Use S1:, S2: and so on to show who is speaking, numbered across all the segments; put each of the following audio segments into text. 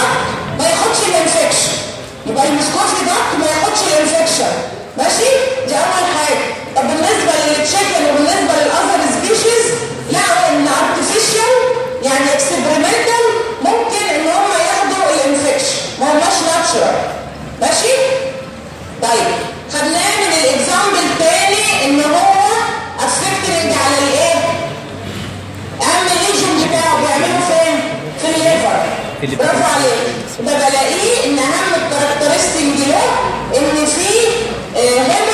S1: بات میں خود سے انفیکشن بھائی مسکوز کی بات میں ماشي دي اول حاجه طب بالنسبه للتشيكن وبالنسبه للاذر سبيشيز لقوا ان ارتفيشال يعني اكسبيرمنتال ممكن ان هم ياخدوا الانفكشن ما هماش ناتشرال ماشي طيب برافو عليك بلاقيه ان اهم الكاركترستنج له ان في هيم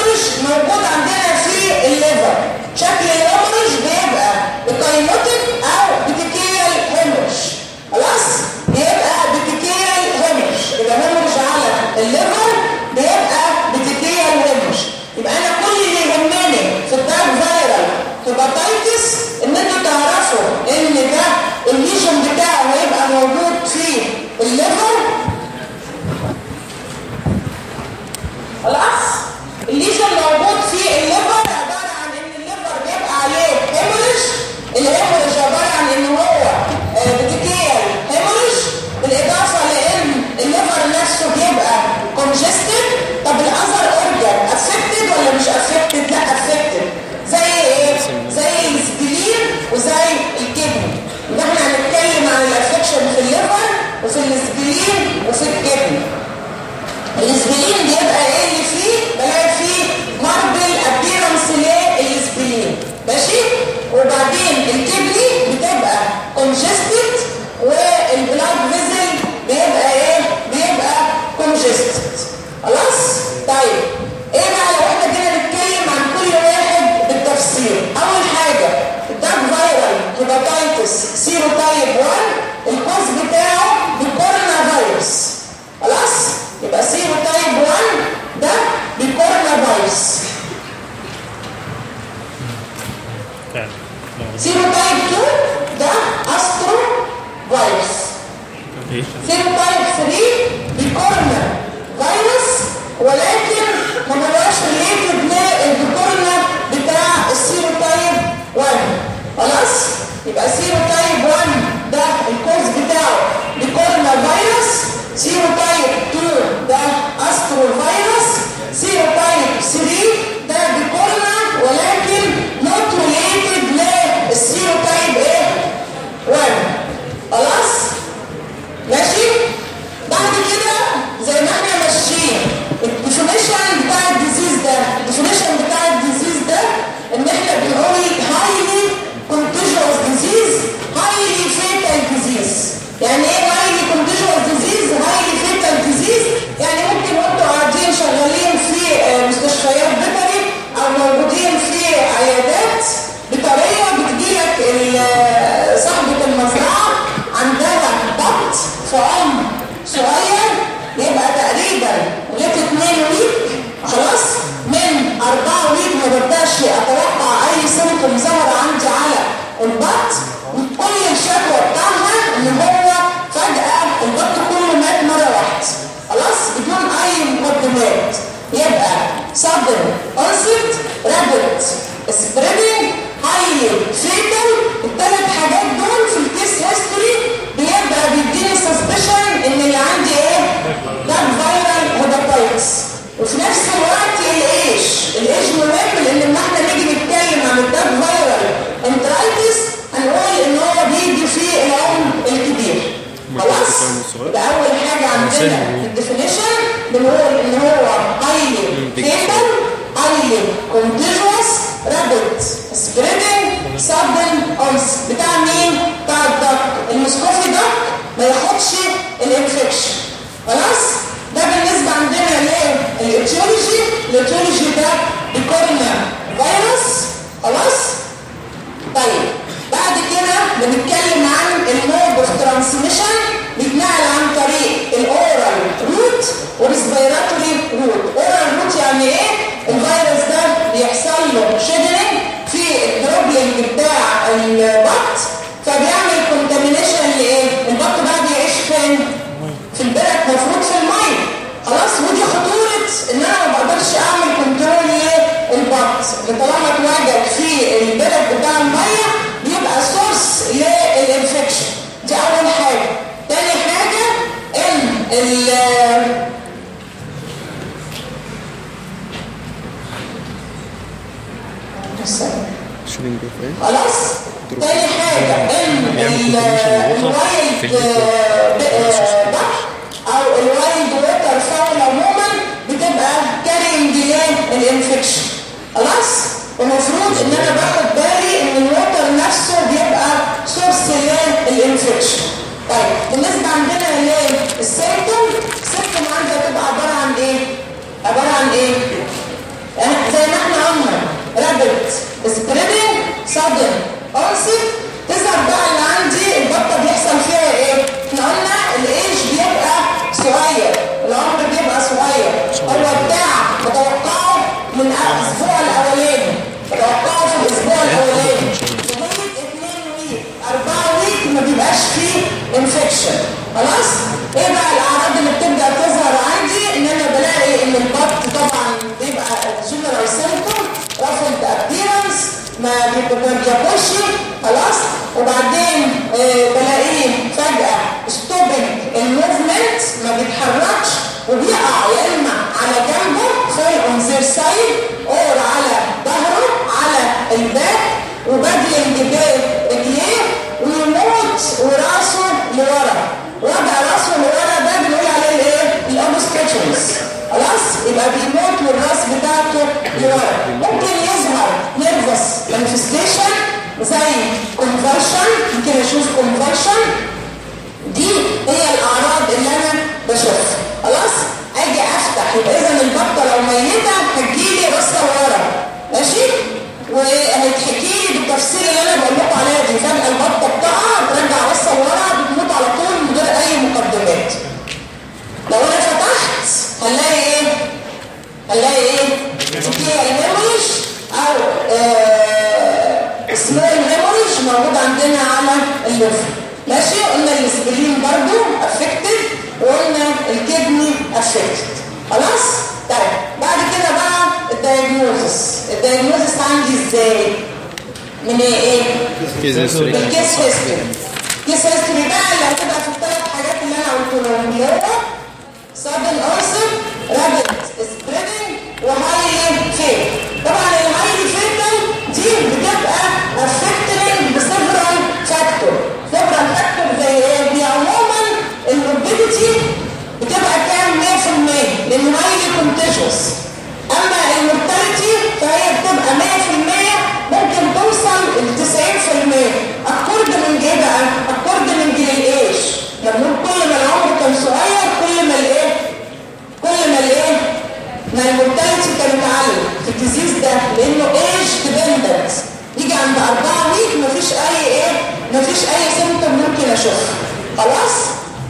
S1: عند أربعة ليك مفيش أي إيه مفيش أي سمتم ممكن أشوفها. خلاص؟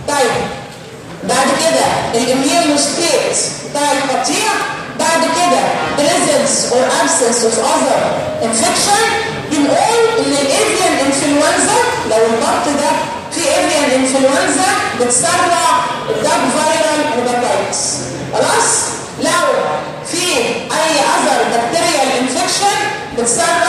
S1: طيب. بعد كده الإميل ستيت بتاع القطيع بعد كده، presence or absence of other infection. بنقول إن الإيفيان إنفلونزا لو البط ده في إيفيان إنفلونزا بتسرع الدب فايرال هيباتايتس خلاص؟ لو في أي أذر بكتيريال إنفكشن بتسرع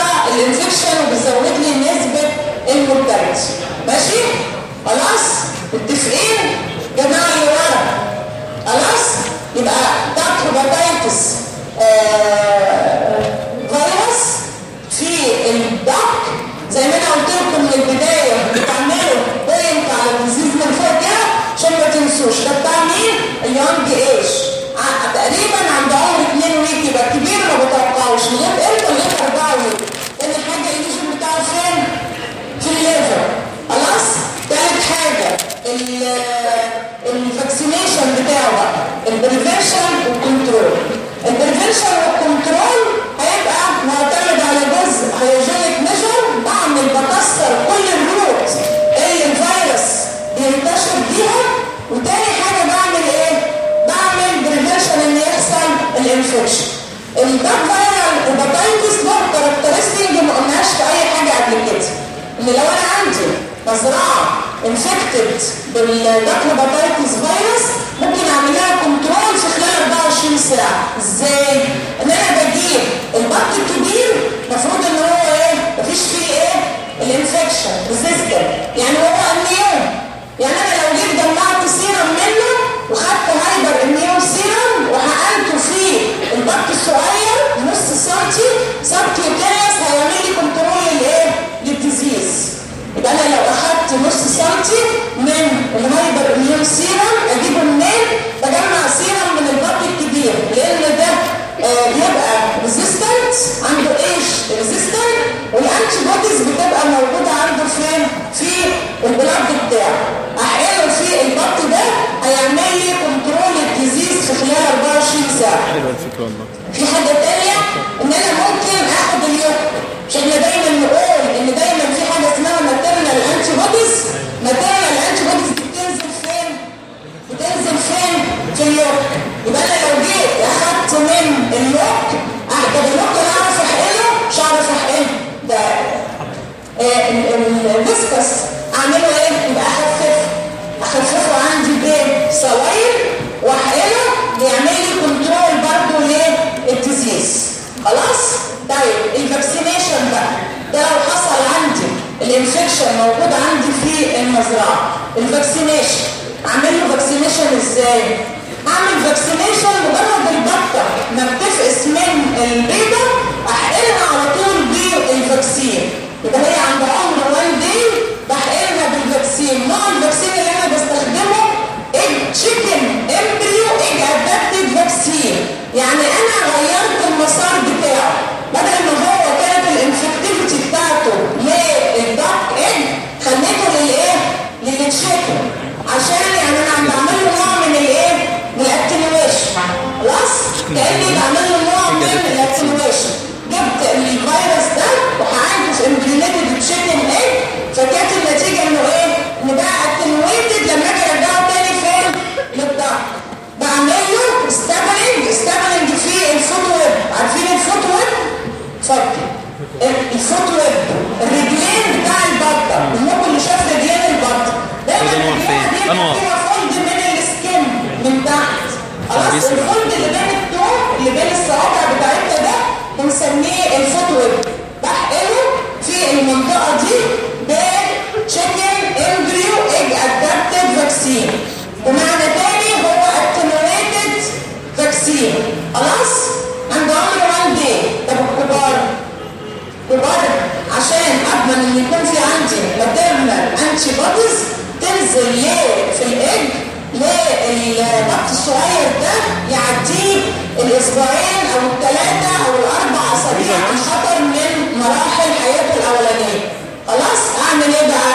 S1: خلاص التسعين جماعة لورا خلاص؟ يبقى تاك هوباتيتس فيروس في الدك زي ما انا قلت لكم من البدايه بتعملوا بوينت على الديزيز من فوق عشان ما تنسوش. ده بتاع مين؟ اليونج ايش تقريبا عند عمر 2 ويك، يبقى كبير ما بتوقعوش. من غير حاجه الفاكسينيشن بتاعه بقى البريفنشن والكنترول البريفنشن والكنترول هيبقى معتمد على جزء هيجينيك ميجر بعمل بكسر كل الروت اللي الفيروس بينتشر بيها وتاني حاجه بعمل ايه؟ بعمل بريفنشن ان يحصل الانفكشن الباك فايرال هيباتيتس له كاركترستنج ما قلناش في اي حاجه قبل كده ان لو انا عندي مزرعه انفكتد بالباك فيروس ممكن اعمل لها كنترول في خلال 24 ساعه ازاي؟ ان انا بجيب البط الكبير المفروض ان هو ايه؟ مفيش فيه ايه؟ الانفكشن ريزيستنت يعني هو اميون يعني انا لو جيت جمعت سيرم منه وخدت هايبر اميون سيرم وحقنته في البط الصغير نص سنتي سبكيوتينيوس هيعمل لي كنترول الايه؟ للديزيز يبقى انا لو نص سنتي من الهايبر اميون سيرم اجيبه منين؟ بجمع سيرم من البط الكبير لان ده آه بيبقى ريزيستنت عنده ايش ريزيستنت والانتي بوديز بتبقى موجوده عنده فين؟ في البلاد بتاعه احقنه في البط ده هيعمل لي كنترول الديزيز في خلال 24 ساعه
S2: حلوه الفكره والله
S1: في حاجة تانية ان انا ممكن اخد اليوم مش احنا دايما نقول فين؟ في اللوك يبقى انا لو جيت اخدت من اللوك احضر اللوك انا اعرف احقنه مش هعرف احقنه ده الفيسكس اعمله ايه؟ يبقى اخففه اخففه عندي بين بسوائل واحقنه بيعمل لي كنترول برضه للديزيز خلاص؟ طيب الفاكسينيشن بقى ده لو حصل عندي الانفكشن موجود عندي في المزرعه الفاكسينيشن اعمل له فاكسينيشن ازاي؟ اعمل فاكسينيشن مجرد البطه ما بتفقس من البيضه احقنها على طول بالفاكسين. يبقى هي عند عمر 1 دي بحقنها بالفاكسين. نوع الفاكسين اللي انا بستخدمه تشيكن امبريو ايج ادابتد فاكسين يعني انا غيرت المسار بتاعه. بدل ما هو كانت الانفكتيفيتي بتاعته للدارك ايج خليته للايه؟ للتشيكن. عشان يعني انا عم بعمل خلاص؟ كاني بعمل له نوع من الاتنويشن جبت الفيروس ده وحقنته في امبريونيتد تشيكن ايج فكانت النتيجه انه ايه؟ ان بقى اتنويتد لما اجي ارجعه تاني فين؟ للدارك بعمل له ستابلنج ستابلنج في الفوت ويب عارفين الفوت ويب؟ اتفضل الفوت ويب الرجلين بتاع البطه النوع اللي شاف رجلين البطه دايما الرجلين؟ دي. فيها فولد من السكن من تحت خلاص. الفولد اللي بين اللي بين الصوابع بتاعتنا ده بنسميه الفوت ويب بحقنه في المنطقه دي بتشيكن امبريو ايج ادابتد فاكسين بمعنى تاني هو اتنويتد فاكسين خلاص؟ عند عمر 1 دي طب الكبار كبار. عشان اضمن ان يكون في عندي ماتيرنال انتي بوديز تنزل ليه في الايج للبط الصغير ده يعديه الاسبوعين او الثلاثه او الاربع اسابيع عن خطر من مراحل حياته الاولانيه خلاص اعمل ايه بقى؟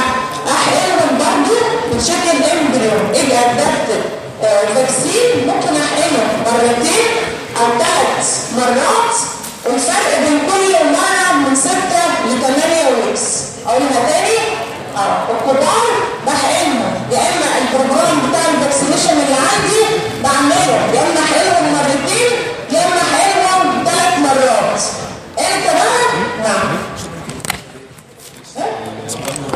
S1: احقنهم برضه بشكل امبريو ايج ادابتد فاكسين. ممكن احقنه مرتين او ثلاث مرات. والفرق بين كل مرة من 6 ل 8 ويكس. اقولها تاني. اه الكبار بحقنهم يا اما البروجرام بتاع الفاكسينيشن اللي عندي بعمله يا اما احقنهم مرتين، يا اما احقنهم ثلاث مرات. انت بقى؟ نعم.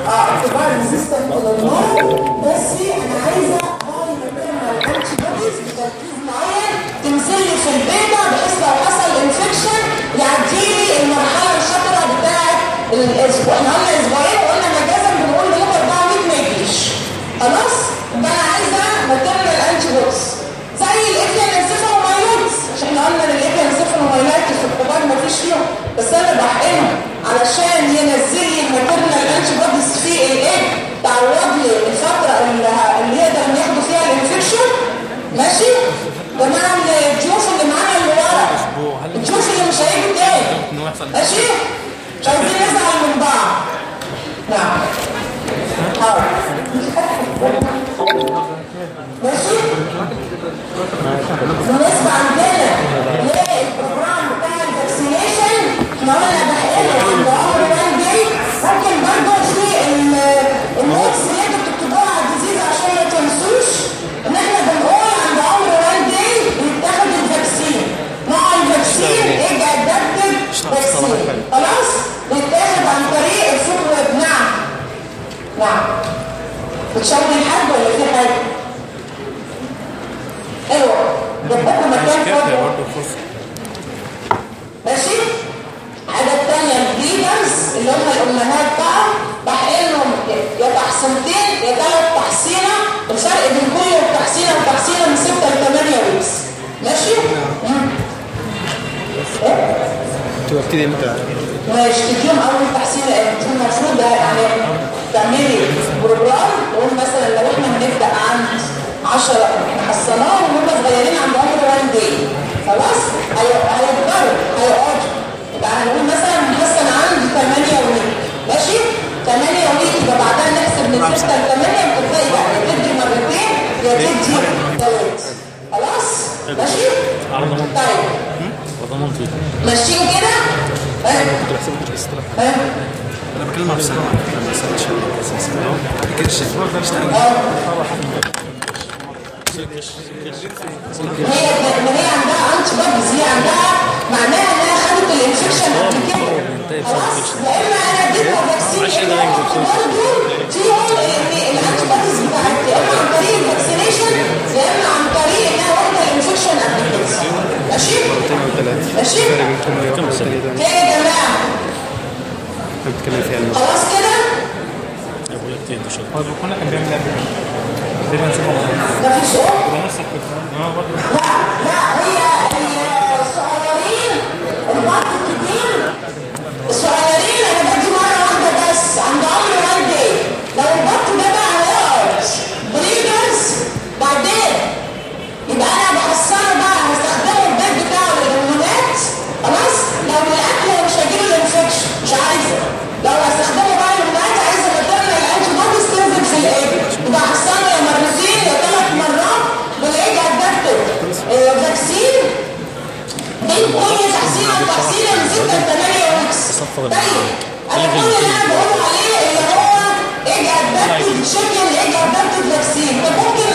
S1: اه اعتبار ريزيستنت للنار بس انا عايزه هاي ماتيرنال انتي بوديز بتركيز معين تنزل لي في البيضه بحيث لو حصل انفكشن يعدي لي المرحله الخطره بتاعت الاسبوع احنا قلنا اسبوعين وقلنا مجازا بنقول لمده 400 ما يجيش خلاص؟ يبقى انا عايزه ماتيرنال انتي بوديز زي الاكيان انسيفالومايلوتس مش احنا قلنا ان الاكيان انسيفالومايلوتس في الكبار ما فيش فيهم. بس انا بحقنه علشان ينزل لي الماتيرنال انتي بوديز في الايج تعوض لي الفتره اللي اللي يقدر ناخده فيها الانفكشن ماشي؟ جماعه الضيوف اللي معانا اللي ورا. الضيوف اللي مش هيجوا تاني. ماشي؟ مش عايزين نزعل من بعض. نعم. حاضر بالنسبه عندنا للبروجرام بتاع الفاكسينيشن احنا قلنا بحقنا عند عمر 1 داي ممكن برضه في النوتس اللي انتوا بتكتبوها على الديزيز عشان ما تنسوش ان احنا بنقول عند عمر 1 داي بيتاخد الفاكسين نوع الفاكسين ايه ادابتد فاكسين خلاص بيتاخد عن طريق الفود ويب نعم نعم بتشاور لحد ولا في حاجه؟ ايوه جنبكم مكان فاضي ماشي الحاجه الثانيه البريدرز اللي هم الامهات بقى بحقنهم يا تحصينتين يا ثلاث تحصينه الفرق بين كل تحصينه وتحصينه من 6 ل 8 ويكس ماشي؟
S2: تبتدي امتى؟
S1: ماشي تديهم اول تحصيل انت المفروض يعني تعملي بروجرام تقول مثلا لو احنا هنبدا عند 10 حصلناهم وهم صغيرين عند عمر 1 داي خلاص؟ هي- هيكبروا هيقعدوا. يبقى هنقول مثلا هنحصل عند 8 ويك ماشي؟ 8 ويك يبقى بعدها نحسب من 6 ل 8 بتبداي بقى يا تدي مرتين يا تدي ثلاث خلاص؟ ماشي؟ طيب. ماشيين كده؟ ها؟ ها؟
S3: انا بكلم عن السنه لما سالتش كده الشيخ
S1: هي ما هي عندها انتي بوديز هي عندها معناها انها خدت الانفكشن قبل كده خلاص يا اما انا اديتها فاكسين برضه فيهم الانتي بوديز بتاعت يا اما عن طريق الفاكسينيشن يا اما عن طريق انها واخده الانفكشن قبل كده ماشي ماشي؟ كده يا جماعه
S2: بتتكلم فيها
S1: خلاص كده
S4: أقول لك تهدى شوية
S5: هو الدكتور كان بيعمل قبل كده دايما نشوفه
S1: ده في سؤال
S5: ده نفس الفكره اه برضه
S1: لا لا 8 ويكس طيب انا اللي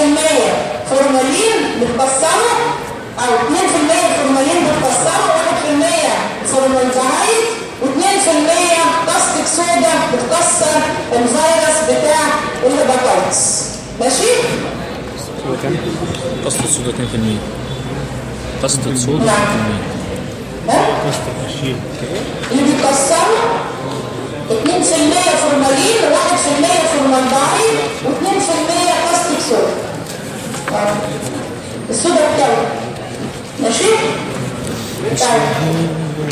S1: 1% формалин بالبصلة أو 2% فورمالين بالبصلة و1% فورمالدهايد و2% بلاستيك صودا بتكسر الفيروس بتاع الهيباتايتس ماشي؟
S4: قصد الصودا 2% قصد الصودا 2%
S1: اللي بيتكسروا 2% فورمالين و1% فورمالدهايد و2% بلاستيك صودا الصبح بتاعه ماشي؟ طيب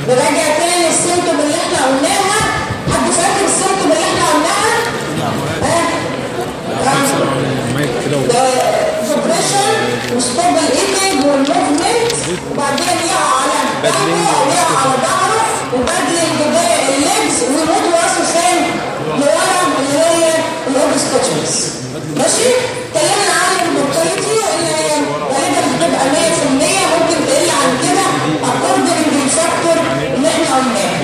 S1: نرجع تاني للسيمتوم اللي احنا قلناها حد فاكر السيمتوم اللي احنا قلناها؟
S4: نعم ها؟ ده
S1: فبريشن وستوبل ايتنج والموفمنت وبعدين يقع على قلبه او يقع على ظهره وبدل جبايه اللبس ويموت راسه فين؟ لورا اللي هي الاوبستشنز ماشي؟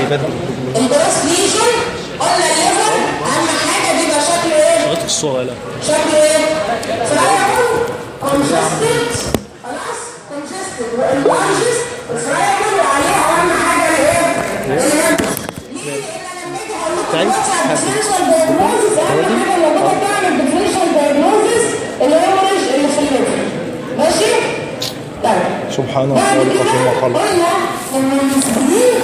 S2: بدري
S1: البراس ليجن قلنا ليفر اهم حاجه بيبقى شكله ايه؟
S4: شكله الصغيره
S1: شكله ايه؟ فرايكون كونجستد خلاص كونجستد واللارجست فرايكون وعليها اهم حاجه الايه؟ ليه؟ لان لما اجي اقول لك على الديفرنشال دايجنوزس اللي هو اللي في الليفر ماشي؟ طيب
S5: سبحان الله
S1: خالق
S5: ما خلق
S1: قلنا ان المسلمين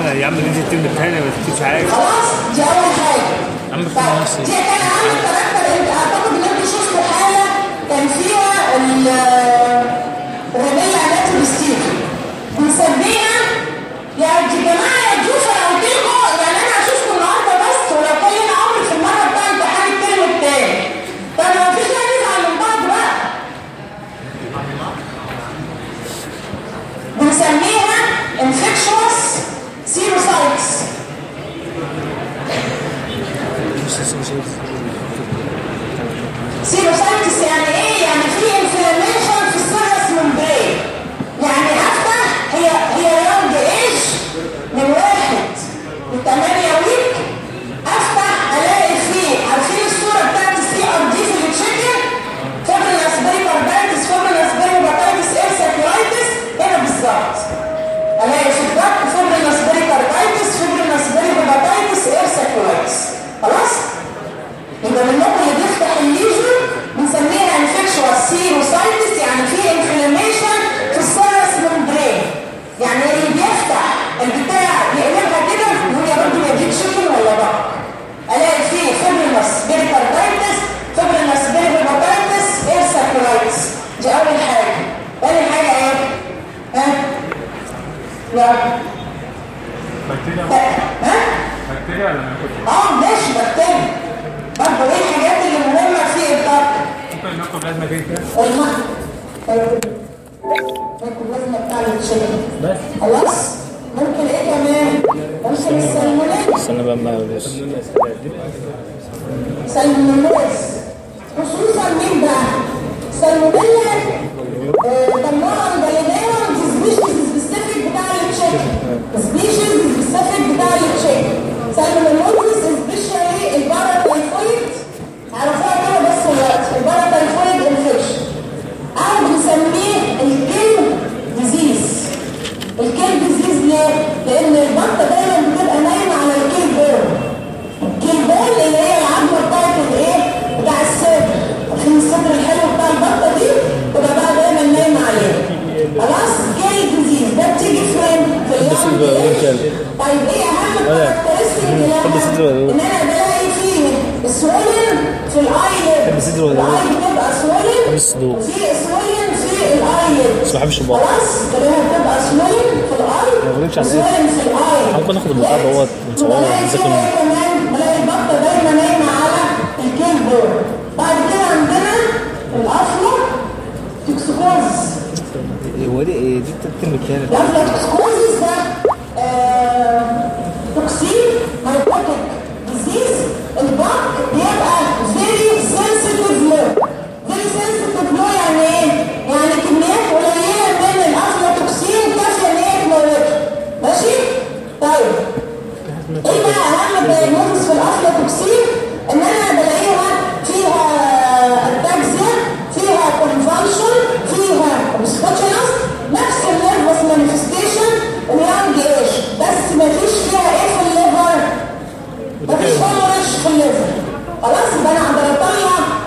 S1: Olha, ja
S4: mluvím, že ty nepřejde,
S6: ty čaj.
S4: Ambos
S6: no
S4: sí. كان فيها
S1: الرمية على فلسطين بنسميها يا جماعة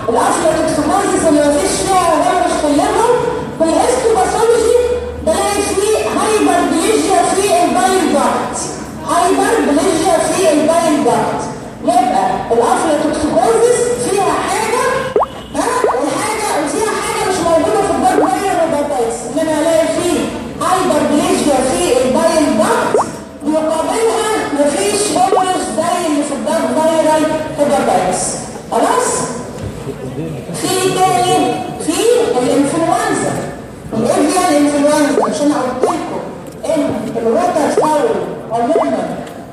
S1: اطلع الافلاتوكسيكوزيس اللي مفيش فيها هومرج في الليفر بلاقي فيه هايبر في البايل داكت هايبر في البايل داكت يبقى الافلاتوكسيكوزيس فيها حاجه ها والحاجه وفيها حاجه مش موجوده في الدارك بايل روباتايتس ان الاقي فيه هايبر في البايل داكت بيقابلها مفيش هومرج زي اللي في الدارك بايرال هيباتايتس خلاص في تاني في الانفلونزا الافيان الانفلونزا مش انا قلت لكم ان الوتر فاول عموما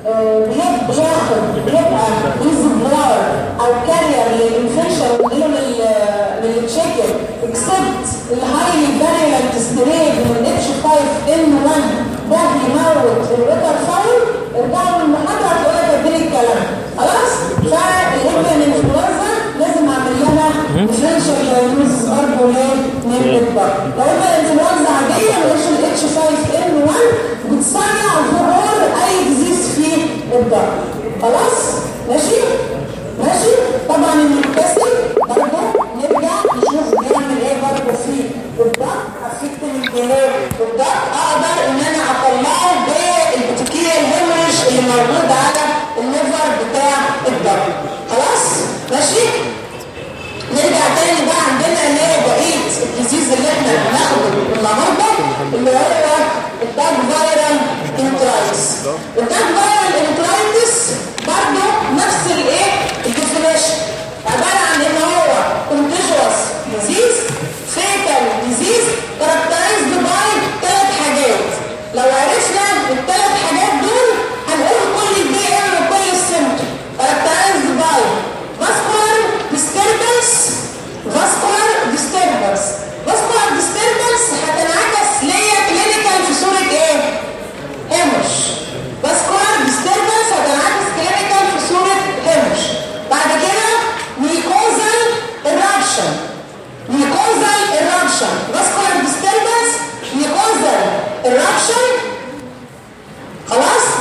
S1: بيب- بياخد بيبقى ريزرفوار او كارير للانفكشن ومديله للتشيكن اكسبت الهايلي فاريلنت ستريد من اتش 5 ان 1 ده بيموت الوتر فاول ارجعوا للمحاضره هتقول لك اديني الكلام خلاص فالافيان الانفلونزا لازم اعمل لها ديفرنشال دايجنوز برضه لنمرة بقى لو انا الانفلونزا عاديه مش الاتش 5 ان 1 بتصنع ظهور اي ديزيز في الضغط خلاص ماشي ماشي طبعا النيوكاسل برضه نرجع نشوف بيعمل ايه برضه في الضغط افكت الجنيه الضغط اقدر ان انا اطلعه بالبوتيكيه الهيمرج اللي موجود على الليفر بتاع الضغط خلاص ماشي بناخده النهارده اللي هو الداج فايرال انترايتس الداج فايرال انترايتس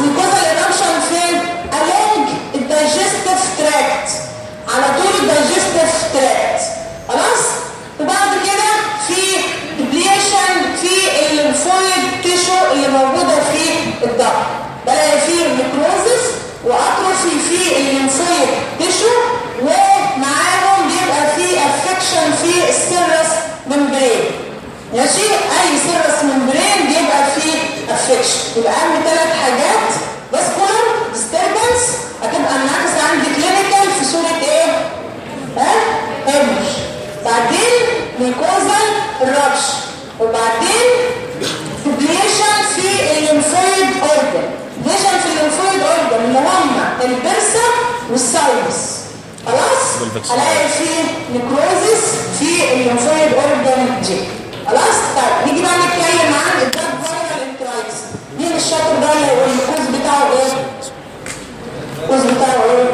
S1: خلاص mucosal فين؟ along الدايجستيف تراكت على طول الدايجستيف تراكت خلاص وبعد كده في ديبليشن في الليمفويد تيشو اللي موجوده في الضغط بلاقي فيه نكروزس واتروفي في الليمفويد تيشو ومعاهم بيبقى في افكشن في السيرس ممبرين ماشي اي سيرس ممبرين بيبقى فيه افكشن يبقى اعمل ثلاث حاجات بسكور ديستربنس هتبقى الناقص عندي كلينيكال في صوره ايه؟ ها؟ هيمج بعدين ميكوزال الرش وبعدين ديبليشن في اللينفويد اورجن ديبليشن في اللينفويد اورجن اللي هم البرسا والساينس خلاص؟ الاقي في نكروزس في اللينفويد اورجن جي خلاص؟ طيب نيجي بقى نتكلم عن الدرجه مين الشاطر ده والكوز بتاعه ايه؟ الكوز بتاعه ايه؟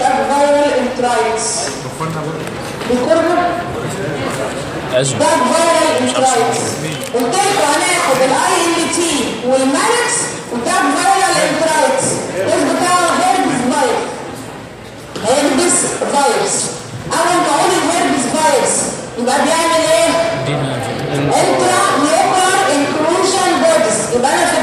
S1: باكفايرال انترايتس بالكورنر باكفايرال انترايتس قلت لكم الكوز بتاعه هيربس فايروس هيربس بيعمل ايه؟ انترايتس يبقى انا في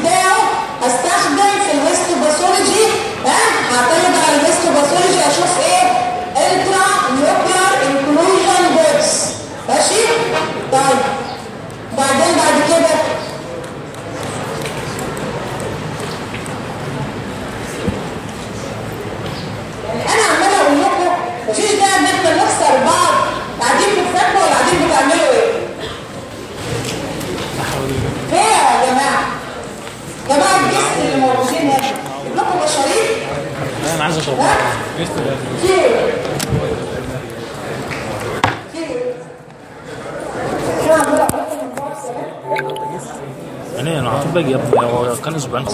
S1: بتاعه هستخدم في الهيستوباثولوجي ها هعتمد على الهيستوباثولوجي اشوف ايه الترا نيوكلير انكلوجن بوكس ماشي طيب بعدين بعد كده يعني انا عماله اقول لكم مفيش داعي ان احنا نخسر بعض يا جماعة جماعة الجسم اللي موجودين هنا كلكم بشريين
S4: انا عايز
S1: اشرب كتير انا
S4: على طول باجي يا ابني كان
S1: اسبوعين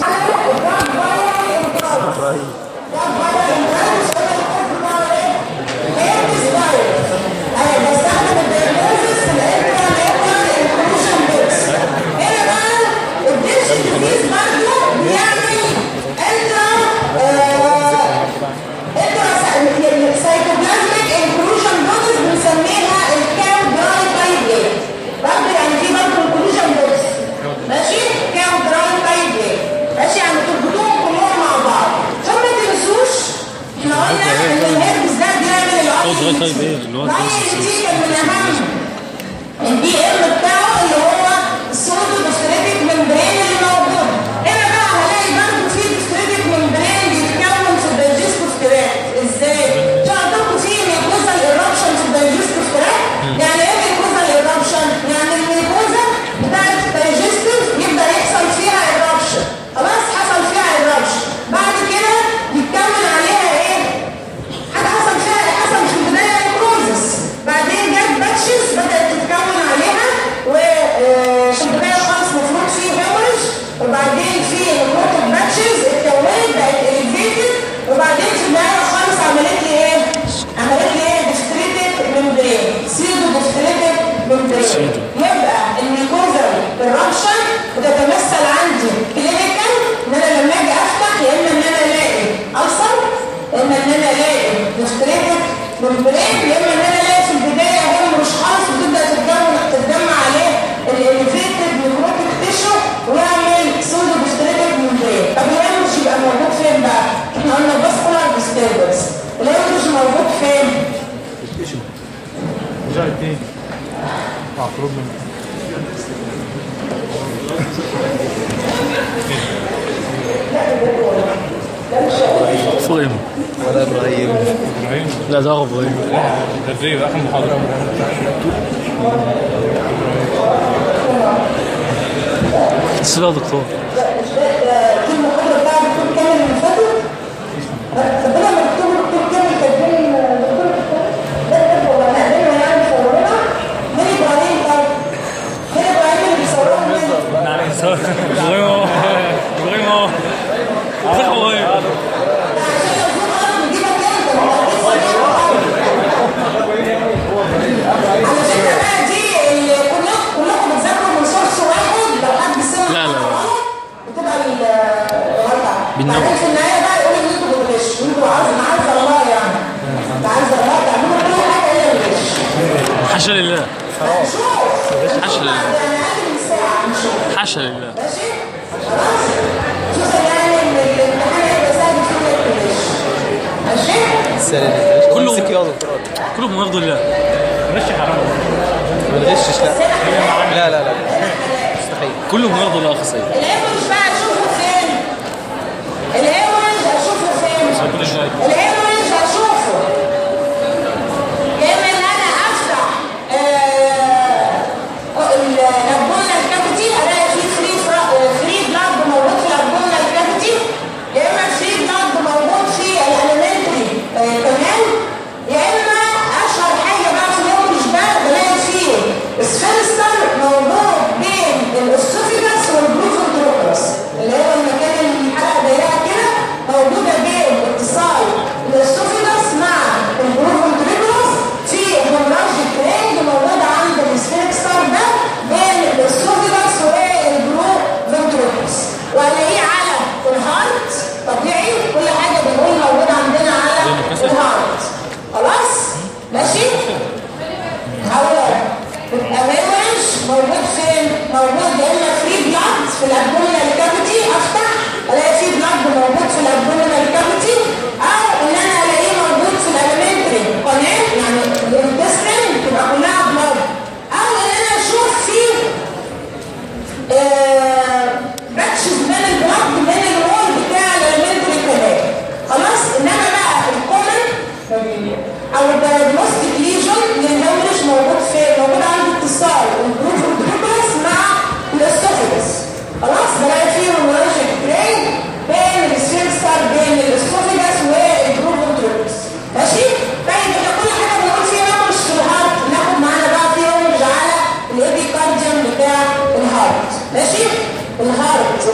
S1: ماشي ونهار في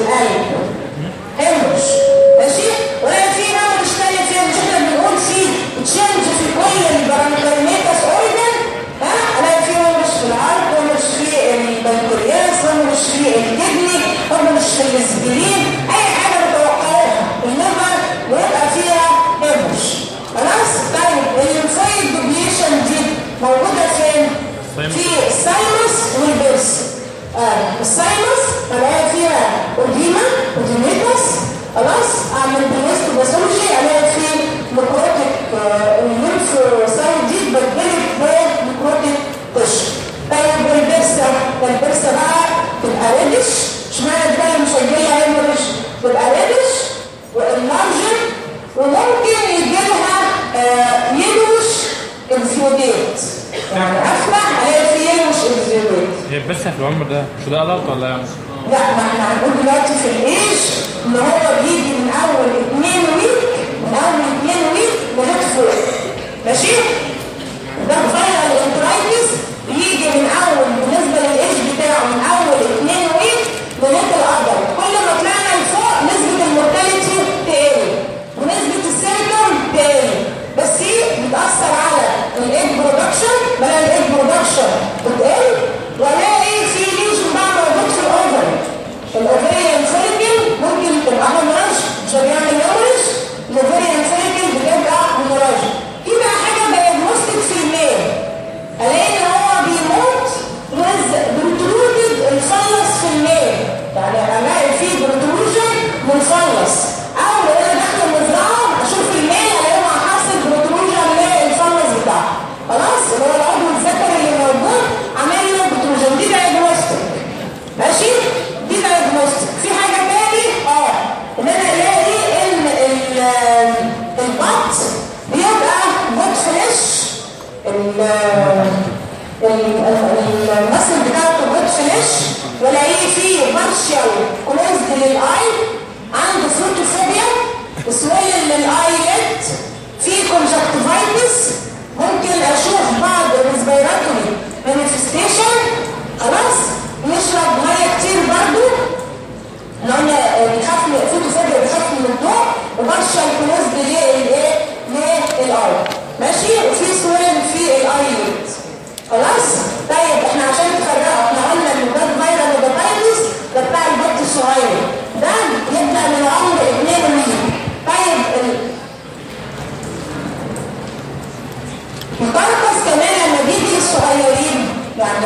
S4: همش
S1: ماشي ولكن في بعض الشكايات فيها مشكلة بنقول فيه وتشالج في كل البرامكرينات أسعودا ها لا فيه مش في العرق ومش في البنكرياس ومش في الجبن ومش في الاسبرين أي حاجة متوقعوها إنما يبقى فيها همش خلاص طيب الليمفويد دوبليشن دي موجودة فين؟ في السايروس والبرس آه. Sabemos, para aquí a Ojima, Ojimetas, a las, a mi primer estudio de Sanji, a mi aquí, no creo que un mucho Sanji, pero quiero que no creo que pues, para el buen versa, el versa va, el arabes, شما الدم شغلها هي مش في الأرابيش والمارجن وممكن يجيبها يدوش الفيوديت يعني
S5: هي بس في العمر ده شو ده غلط ولا يعني؟
S1: لا ما احنا هنقول دلوقتي في الايش ان هو بيجي من اول 2 ويك من اول 2 ويك لغايه فوق ماشي؟ ده كفايه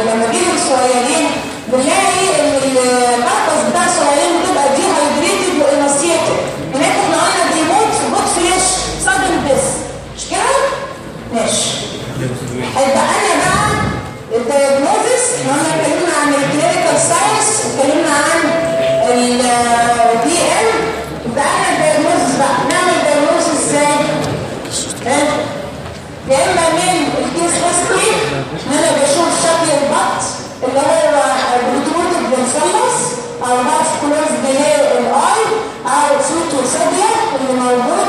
S1: لما جيهم صغيرين بنلاقي ان المركز بتاع صغيرين بتبقى دي هايدريتد وانسيتد هناك احنا قلنا بيموت في بوت فريش سادن بس مش كده؟ ماشي هيبقى انا بقى الدايجنوزس احنا قلنا عن الكلينيكال ساينس سوتوسيديا اللي موجوده او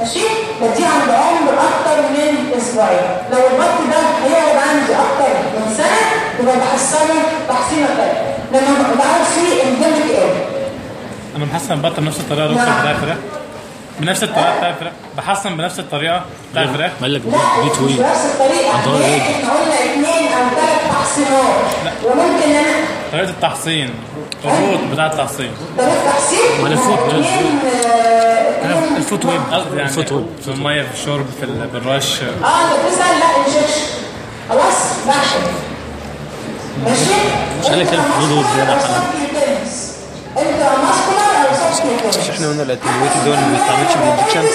S1: ماشي؟ بديه عند عمر اكتر من اسبوعين لو البط ده هيقعد عندي اكتر من سنه يبقى بحسنه تحسينه تانيه لما بعرف فيه اندمج ايه؟
S5: انا محسن البط بنفس الطريقه دكتور بتاع الفراخ بنفس الطريقه بتاع الفراخ بحسن بنفس الطريقه بتاع الفراخ
S4: قال لك بيت
S1: بنفس الطريقه
S4: عن؟
S1: احنا قلنا اثنين او ثلاث تحسينات وممكن انا
S5: طريقه التحصين الروت بتاع التحصين
S1: طريقه تحسين
S4: ما الفوت ده
S1: اثنين آه، اثنين-
S4: الفوت ويب
S5: يعني
S4: الفوت ويب
S5: في الميه في الشرب في ال- بالرش.
S1: اه اللي بتسال لا انجكشن خلاص بحث ماشي؟
S4: مش قال لك
S1: انت
S4: الفلويد ويب ده
S1: ماسكولار
S4: لا.
S1: أو subcutaneous. انت ماسكولار او سبكيوتينس
S2: احنا قلنا الاتنويت دول ما بيتعملش بالانجكشن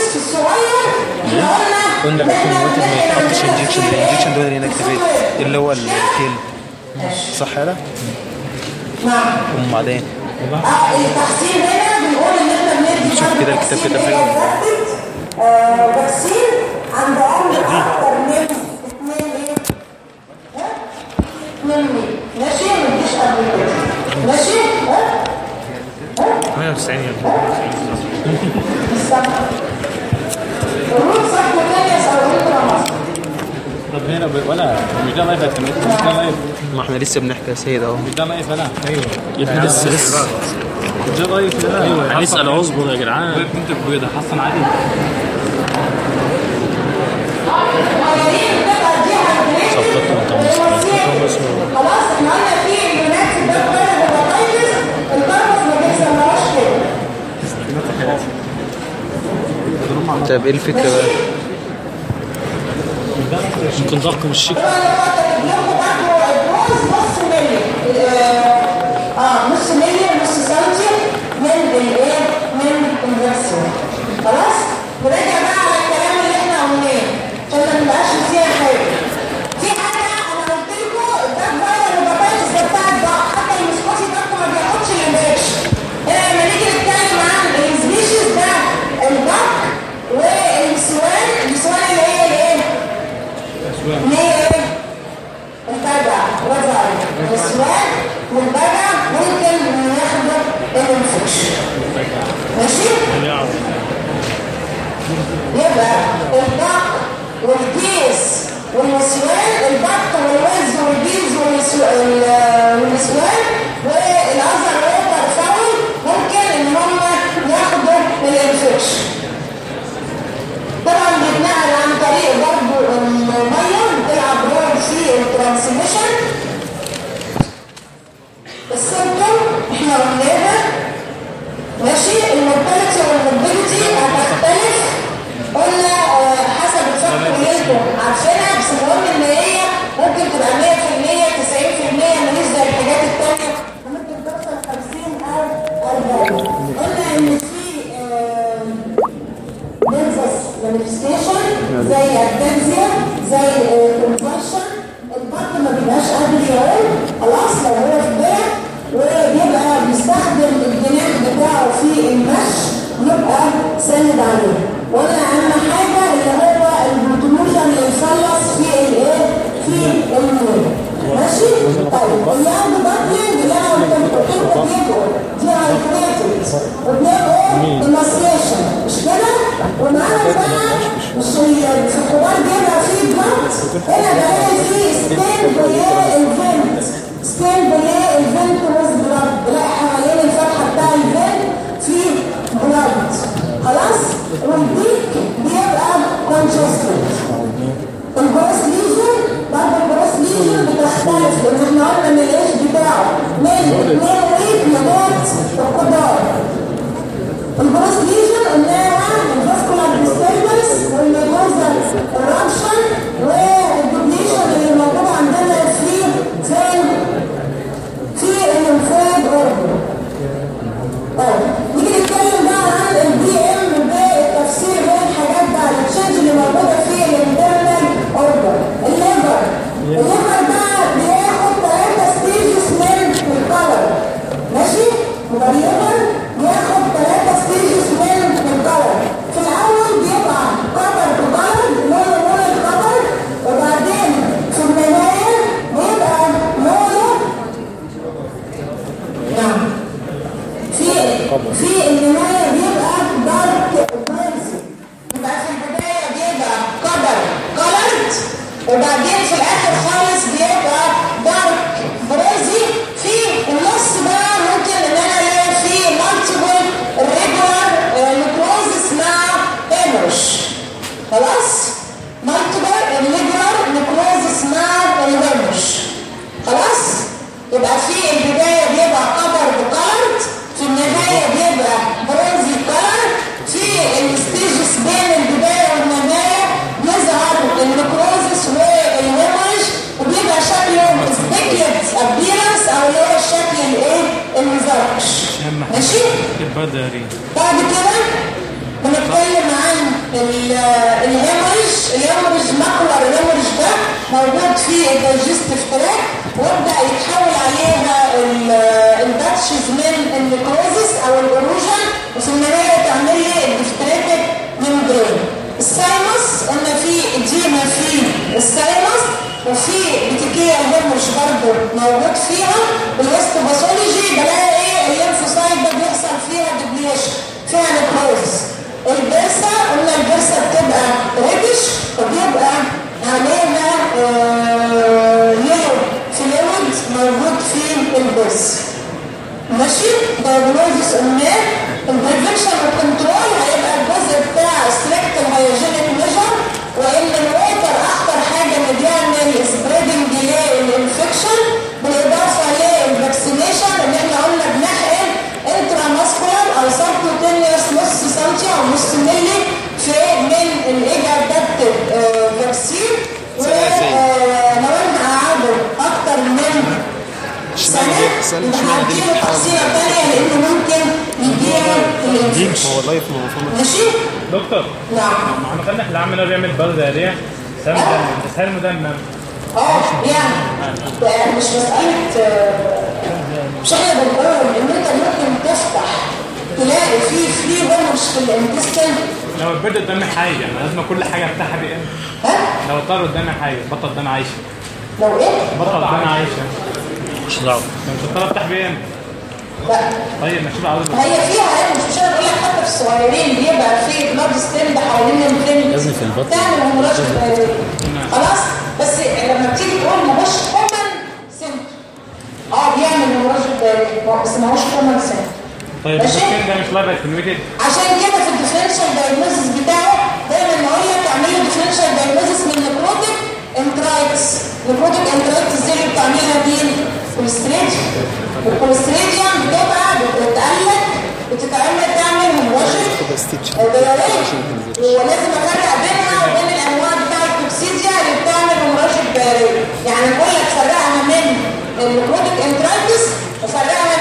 S2: قلنا الاتنويت ما يتحطش انجكشن الانجكشن دول انكتيفيت اللي هو الكيل صح يلا
S1: نعم.
S2: وبعدين
S1: اه التحسين هنا
S2: شوف كده الكتاب كده حلو.
S1: عند اكتر من ايه؟ ماشي ما تجيش قبل كده ماشي؟ ها؟
S4: 98
S1: بالظبط الروت صح مكانيس او انترا
S5: طب هنا ب- ولا مش ده لايف يا كمان مش ده لايف
S2: ما احنا لسه بنحكي يا سيد اهو
S5: مش ده لايف انا ايوه
S4: لسه لسه
S5: ده لايف ده ايوه
S4: هنسال اصبر يا جدعان.
S5: انت البيضه حسن عادي
S1: خلاص احنا في ده ما كده
S2: طب ايه الفكره بقى؟
S4: ممكن
S1: نص ملي اه نص ملي الاسواق والبدع ممكن ياخدوا الانفكشن ماشي؟ يبقى يجتهد عليه ولا اهم حاجه اللي هو البروتوكول اللي يخلص في الايه في الامور ماشي طيب اللي عنده بطل اللي عنده بطل دي على الكاتب وبنعمل بالمستيشن مش كده ومعانا بقى الصغيرين في الكبار جايبه في بلانت هنا بقى في ستين بوليه الفنت ستين بوليه الفنت وزن بلانت بلاقي حوالين الفتحه بتاع الفنت خلاص ودي بيبقى كونجستنت البروس ليجن بعد البروس ليجن بتختلف لان احنا قلنا ان الايه بتاعه من من ويت لغايه القدار البروس ليجن قلناه في في النهايه بيبقى دارك بيرسي يبقى في البدايه بيبقى قدر قلت وبعدين في الاخر ماشي؟
S5: البدري
S1: بعد كده بنتكلم عن الهيموريج الهيموريج ماكولار الهيموريج ده موجود في الدايجستيف تراك ويبدا يتحول عليها الباتشز من النيكروزس او الاوروجن وفي النهايه تعمل لي الديفتريتك ممبرين السايمس قلنا في اديما في السايمس وفي بتيكيا هيموريج برضه موجود فيها. الويست باثولوجي بلاقي ايه الليمفوسايت ده بيحصل فيها ديبليشن فيها نيكروزس البرسة قلنا البرسة بتبقى ريدش وبيبقى عليها يلو فلويد موجود في البرس ماشي دايجنوزس قلناه البريفنشن والكنترول هيبقى الجزء بتاع ستريكت الهيجينيك ميجر وان الووتر اخطر حاجه اللي بيعمل سبريدنج للانفكشن نص ملي في من الايجابتيف فاكسين ونوعنا قعدوا اكتر من سنه
S2: سنة
S1: هنديله تفصيله ثانيه لانه ممكن يديها
S2: هو
S1: ماشي؟
S5: دكتور
S1: نعم
S5: احنا خدنا احنا عملنا بيعمل برد داريه سام مدمم مدمم
S1: اه يعني مش مسألة مش احنا بنقول ان انت ممكن تفتح تلاقي في فري مش في الانتستين
S5: لو البرد قدامي حي يعني لازم كل حاجه افتحها دي
S1: ها؟
S5: لو الطار قدامي حي بطل قدامي عايشه
S1: لو ايه؟
S5: بطل قدامي عايشه
S4: مش دعوه
S5: لو مش الطار افتح امتى؟
S1: لا.
S5: طيب ماشي بقى عاوز
S1: هي فيها مش انا بقول لك حتى في الصغيرين بيبقى في بلاد ستيند حوالين الفيلم
S4: لازم في البطن.
S1: تعمل هيموراج خلاص؟ بس لما بتيجي تقول ما هوش كومن سنت اه بيعمل هيموراج بس ما هوش كومن سنت
S5: طيب؟ الفاكسين ده مش لايف اتنويتد
S1: عشان كده في الديفرنشال دايجنوزس بتاعه دايما نقول لك اعملوا ديفرنشال دايجنوزس من نيكروتيك انترايتس نيكروتيك انترايتس دي اللي بتعملها مين؟ كوليستريديوم الكوليستريديوم بتبقى بتتقلق بتتعمل تعمل دولاريه ولازم افرق بينها وبين الانواع بتاع التوكسيديا اللي بتعمل دولاريه يعني نقول لك فرقها من النيكروتيك انترايتس وفرقها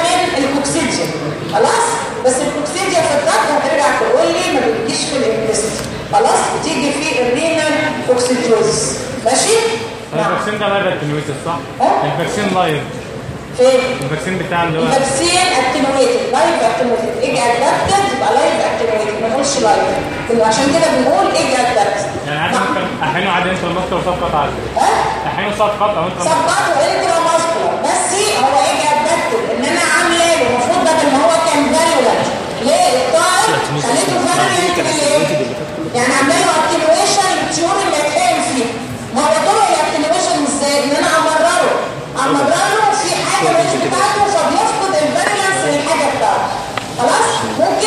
S1: خلاص؟ بس الكوكسيديا في الضغط هترجع تقول لي ما بتجيش في الانتست خلاص؟ بتيجي في الرينال كوكسيديوز ماشي؟
S5: الفاكسين ده لايف اتنويتد صح؟ الفاكسين لايف.
S1: فين؟
S5: الفاكسين بتاع اللي هو
S1: الفاكسين اتنويتد لايف اتنويتد ايج ادابتد يبقى لايف اتنويتد ما نقولش لايف عشان كده بنقول ايج ادابتد
S5: يعني عادي احيانا عادي انت ماسكه وصفقات عادي
S1: ها؟
S5: احيانا صفقات او انت
S1: سبقات وانترا ماسكولار بس هو ايج ادابتد ان انا عامله له ما هو كان فالولنت ليه الطائر خليته فالولنت يعني عامله له اتنويشن للطيور اللي هتلاقي فيه ما هو طرق الاتنويشن ازاي؟ ان انا امرره امرره في حاجه مش بتاعته فبيفقد البالانس للحاجه بتاعته خلاص ممكن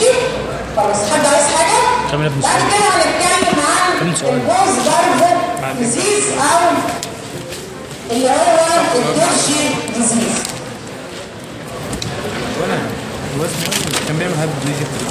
S1: حاجه بعد كده هنتكلم عن الجزء برضه ديزيز او اللي هو الترشي ديزيز
S5: كان بيعمل هاد
S1: بيجي في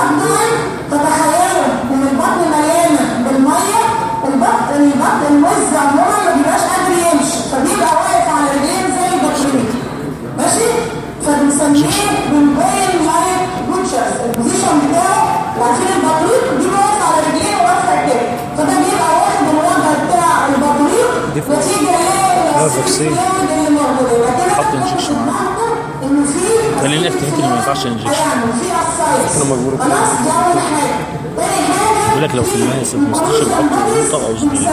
S1: الأنهار تتخيلوا من البطن مليانة بالمية البطن البطن موزع مرة ما بيبقاش قادر يمشي فبيبقى واقف على رجلين زي البطريق ماشي فبنسميه بنبين هاي بوتشرز البوزيشن بتاعه وأخير البطريق دي واقف على رجلين واقفة كده فده بيبقى واقف بالوجه بتاع البطريق نتيجة ايه؟
S4: حط انجكشن
S1: حط
S4: انجكشن خليني افتكر ما ينفعش انجكشن
S1: انا مجبور
S4: بقول لك لو في
S1: المية 15 خط غلطة او زميل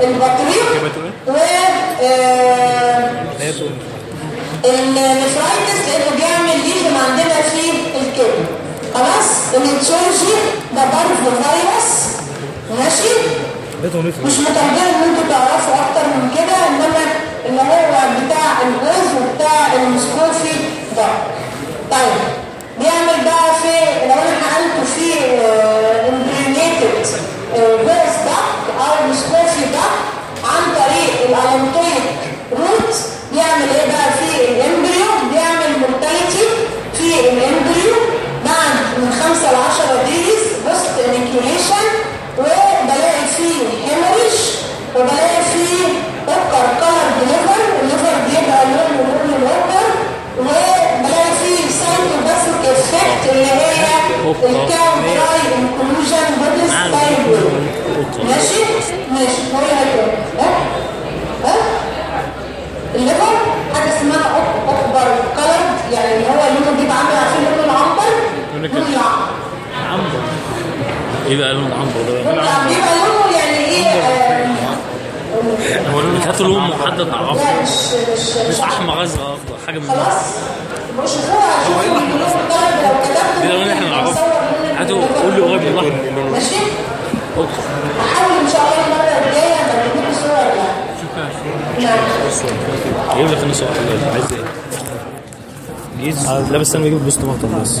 S1: البطريق و لانه بيعمل ليجن عندنا في الكبد خلاص الانسولجي ده برضه فيروس ماشي مش مترجم ان انتوا تعرفوا اكتر من كده انما ان هو بتاع الجوز وبتاع المسكوفي ده طيب بيعمل بقى في لو انا حقلته في امبرينيتد جوز ده او مسكوفي داك عن طريق الالانتويك روت بيعمل ايه بقى في الامبريو بيعمل مورتاليتي في الامبريو بعد من 5 ل 10 ديز بوست انكيوليشن وبلاقي فيه هيموريج وبلاقي فيه اوكر كلر ليفر الليفر بيبقى لونه لون الاوكر وبلاقي فيه سايتوباسيك افكت اللي هي الكاو ماشي ماشي هو هيك ها ها الليفر حاجه اسمها اكبر كلر يعني اللي هو لونه بيبقى عامل عارفين لون العنبر لون العنبر
S4: ايه بقى لون العنبر ده
S1: بيبقى لونه يعني ايه
S4: هو لون هاتوا لون محدد نعرفه
S1: لا مش
S4: احمر ازرق اخضر حاجه من
S1: خلاص مش هو هشوف اللون الطالب لو كتبت
S4: ده لون احنا نعرفه هاتوا قول لي قريب من
S1: ماشي هحاول ان شاء الله المره الجايه لما نجيب الصور لا نعم
S4: جايب لك انا صور دلوقتي عايز ايه؟ جيز لا بس انا بجيب بوست مطر بس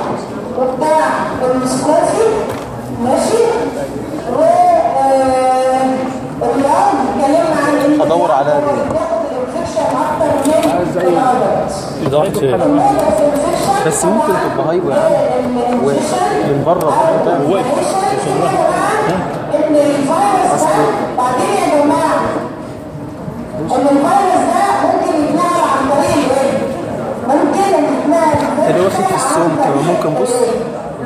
S1: وبتاع المسكوفي ماشي و الرياض اتكلمنا عن ان
S2: ادور على
S1: الانفكشن
S2: بس ممكن تبقى هايبو يا عم ومن بره
S1: ان الفيروس ده بعدين يا جماعه ان الفيروس ده ممكن يتنقل عن طريق؟ ممكن يتنقل
S2: اللي هو خف السوم كمان ممكن بص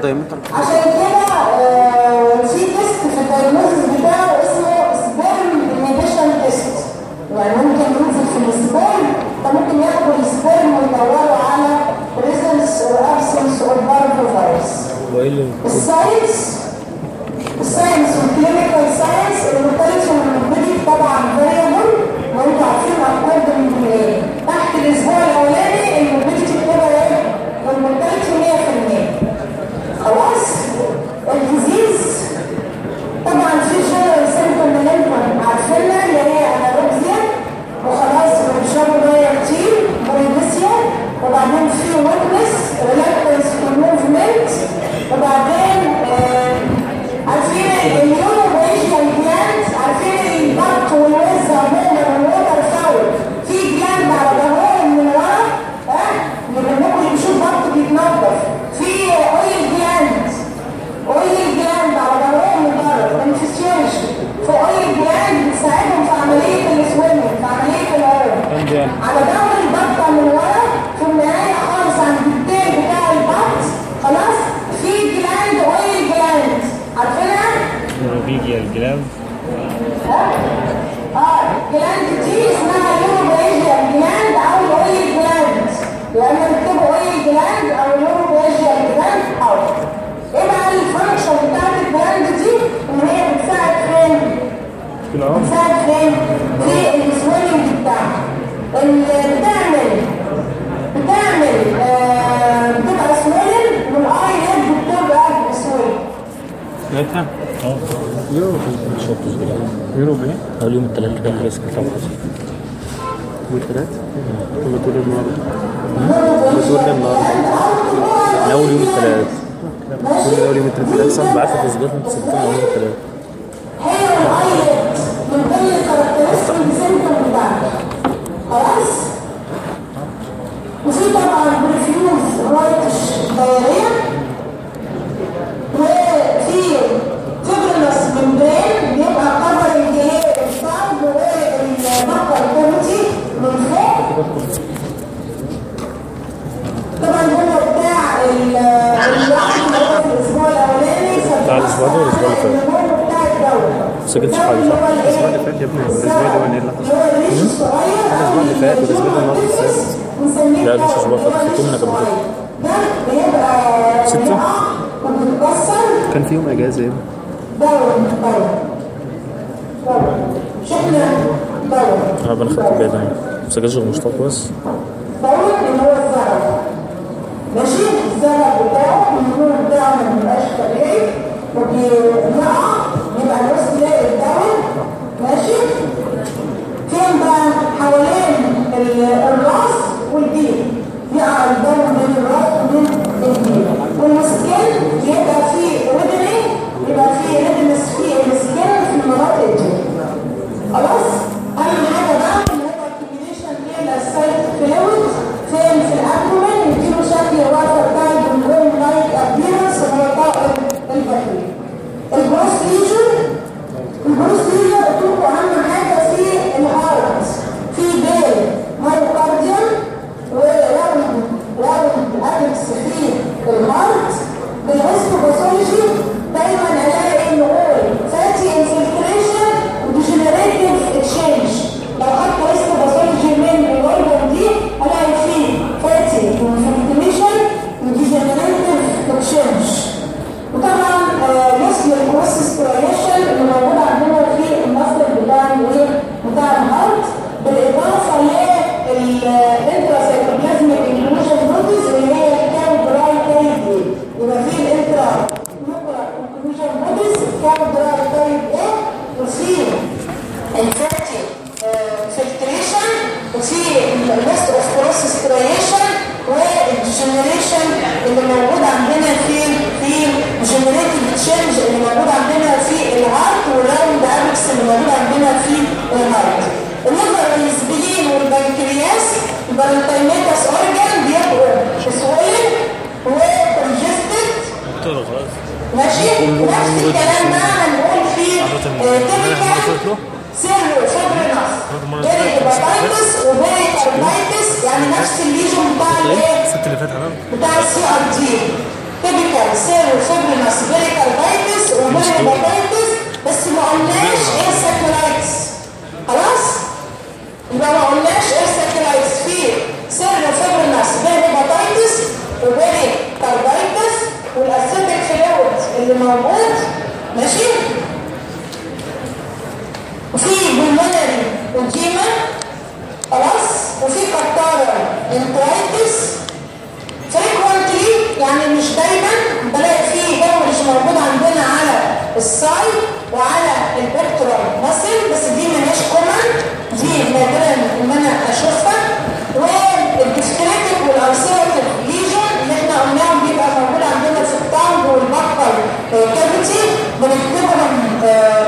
S2: دايمتر
S1: عشان كده في تيست في الدايجنوستس بتاعه اسمه سبيرم انيبيشن تيست يعني ممكن ينزل في السبيرم فممكن ياخدوا السبيرم ويدوروا على of parvovirus
S4: وايه اللي
S1: الساينس الساينس والكلينيكال ساينس المختلفة والمبتدئ طبعا فاريبل وانتوا عارفين بالمبتدئ تحت الاسبوع وبعدين في ويكنس ريلاكتنس في الموفمنت وبعدين آه، عارفين اليورو ريجيال جلاند عارفين البط والوز عموما والوتر فاول في جلاند على ظهرهم من ورا ها بيبقوا يمشوا البط بيتنضف في اويل جلاند اويل جلاند على ظهرهم من بره انفستيولوجي في اويل جلاند بتساعدهم في عمليه السويمنج في عمليه العوم على ظهر البطه من ورا في النهايه خالص عند الديل بتاع البط خلاص في جلاند اويل جلاند عارفينها؟
S5: نوروفيجيا الجلاند
S1: اه الجلاند دي اسمها يوروبيجيا جلاند او الاويل جلاند لان بيكتبوا اويل جلاند او يوروبيجيا جلاند او ايه بقى الفانكشن بتاعت الجلاند دي ان هي بتساعد فين؟
S5: في العمر
S1: بتساعد فين؟ في السويلنج بتاعها اللي بتعمل بتعمل بتبقى سويلنج والاي هيد بتبقى سويلنج
S5: لقيتها؟ اه يورو يورو بايه؟
S4: اول يوم الثلاث كده خلاص. كده حصل
S2: والثلاث ولا تقول النهارده لي النهارده
S4: من اول يوم الثلاث
S2: لي اول يوم الثلاث
S4: بعت انت سبتها اول يوم الثلاث أنا ما سجلش
S1: تشينج اللي موجود عندنا في الهارت والراوند ابكس اللي موجود عندنا في الهارت الليفر والسبلين والبنكرياس البرنتايميتاس اورجان بيبقوا سويل وكونجستد ماشي؟ نفس الكلام بقى هنقول في تيبيكال سيرو فبريناس بيري هيباتايتس وبيري كاربايتس يعني نفس الليجون بتاع الايه؟ بتاع السي ار دي تيبيكال سيرو فبريناس بيري كاربايتس وبيري بس ما قلناش ايه ساكرايتس خلاص يبقى ما قلناش ايه ساكرايتس في سيرو فبريناس بيري هيباتايتس وبيري كاربايتس والاسيتيك فلويد اللي موجود ماشي وفي بلمونري وديما خلاص وفي قطارة انترايتس فريكوانتلي يعني مش دايما بلاقي فيه هيموريج موجود عندنا على السايد وعلى البكتورال ماسل بس دي ملهاش كومن. دي نادرا ان انا اشوفها والديسكريتيك والارسيرتيف ليجن اللي احنا قلناهم بيبقى موجود عندنا في الطنج والبطل كافيتي بنكتبهم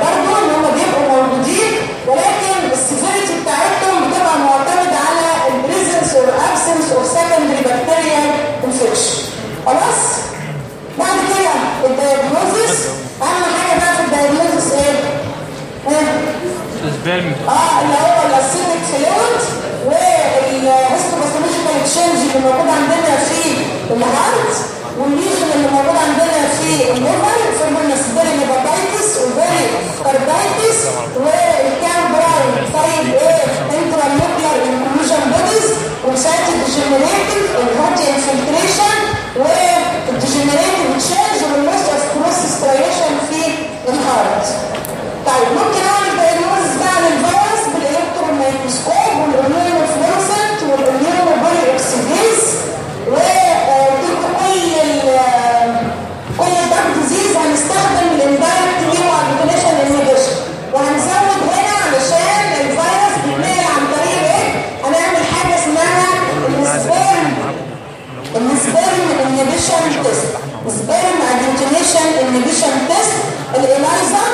S1: برضه ان هم بيبقوا موجودين. ولكن السيفيريتي بتاعتهم بتبقى معتمده على البريزنس اور ابسنس اوف سكندري بكتيريال انفكشن خلاص؟
S5: السبيرم
S1: اه اللي هو الاسيتيك فلويد والهيستوباثولوجيكال تشينج اللي موجود عندنا في الهارت والليجن اللي موجود عندنا في الليفر فيرمونسبيري هيباتايتس وبيري كاردايتس والكام طيب ايه انترا انكلوجن بوديز وسايت ديجنريتيف الهارت انفلتريشن والديجنريتيف تشينج واللوس اوف كروسستريشن في الهارت طيب ممكن الاليزا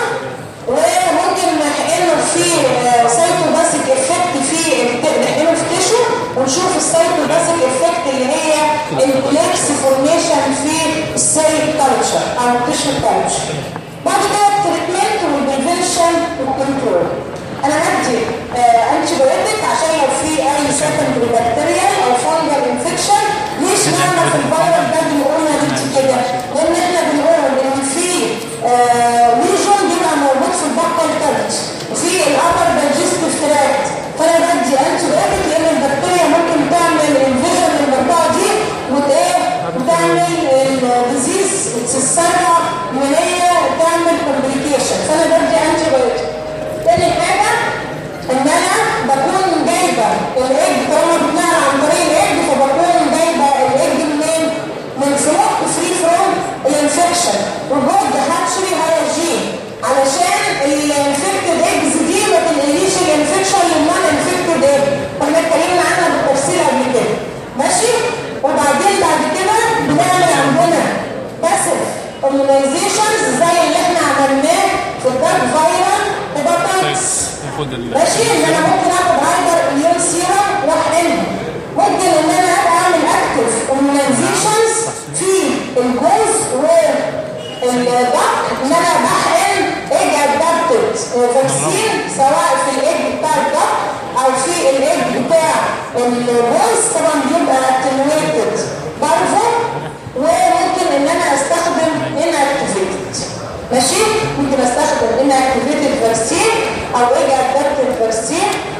S1: وممكن نحقنه في سايتوباسيك افكت في نحقنه في تيشو ونشوف السايتوباسيك افكت اللي هي البلكس فورميشن في السيل كلتشر او التيشو كلتشر بعد كده التريتمنت والبريفنشن والكنترول. انا هدي انتي بايوتيك عشان لو في اي سكندري بكتيريال او فانجل انفكشن ليش معنى في الفيروس ده بنقولها الايج طالما بتنقل عن طريق الايج فبكون جايبه الايج منين؟ من فوق فري فروم الانفكشن وجود هاتشري هايجين علشان الانفكتد ايجز دي ما تنقليش الانفكشن للنون انفكتد ايج احنا اتكلمنا عنها بالتفصيل قبل كده ماشي؟ وبعدين بعد كده بنعمل عندنا باسف immunizations زي اللي احنا عملناه في الدارك فايرال هيباتايتس ماشي ان انا ممكن اخد هايبر اليوم سيرم ممكن ان انا اعمل اكتف immunizations في الجوز والضغط ان انا بحقن ايج ادابتد فاكسين سواء في الايج بتاع الضغط او في الايج بتاع الجوز، طبعا بيبقى اتنويتد برضه وممكن ان انا استخدم inactivated. ماشي؟ ممكن استخدم inactivated فاكسين او اجي ادابتد فاكسين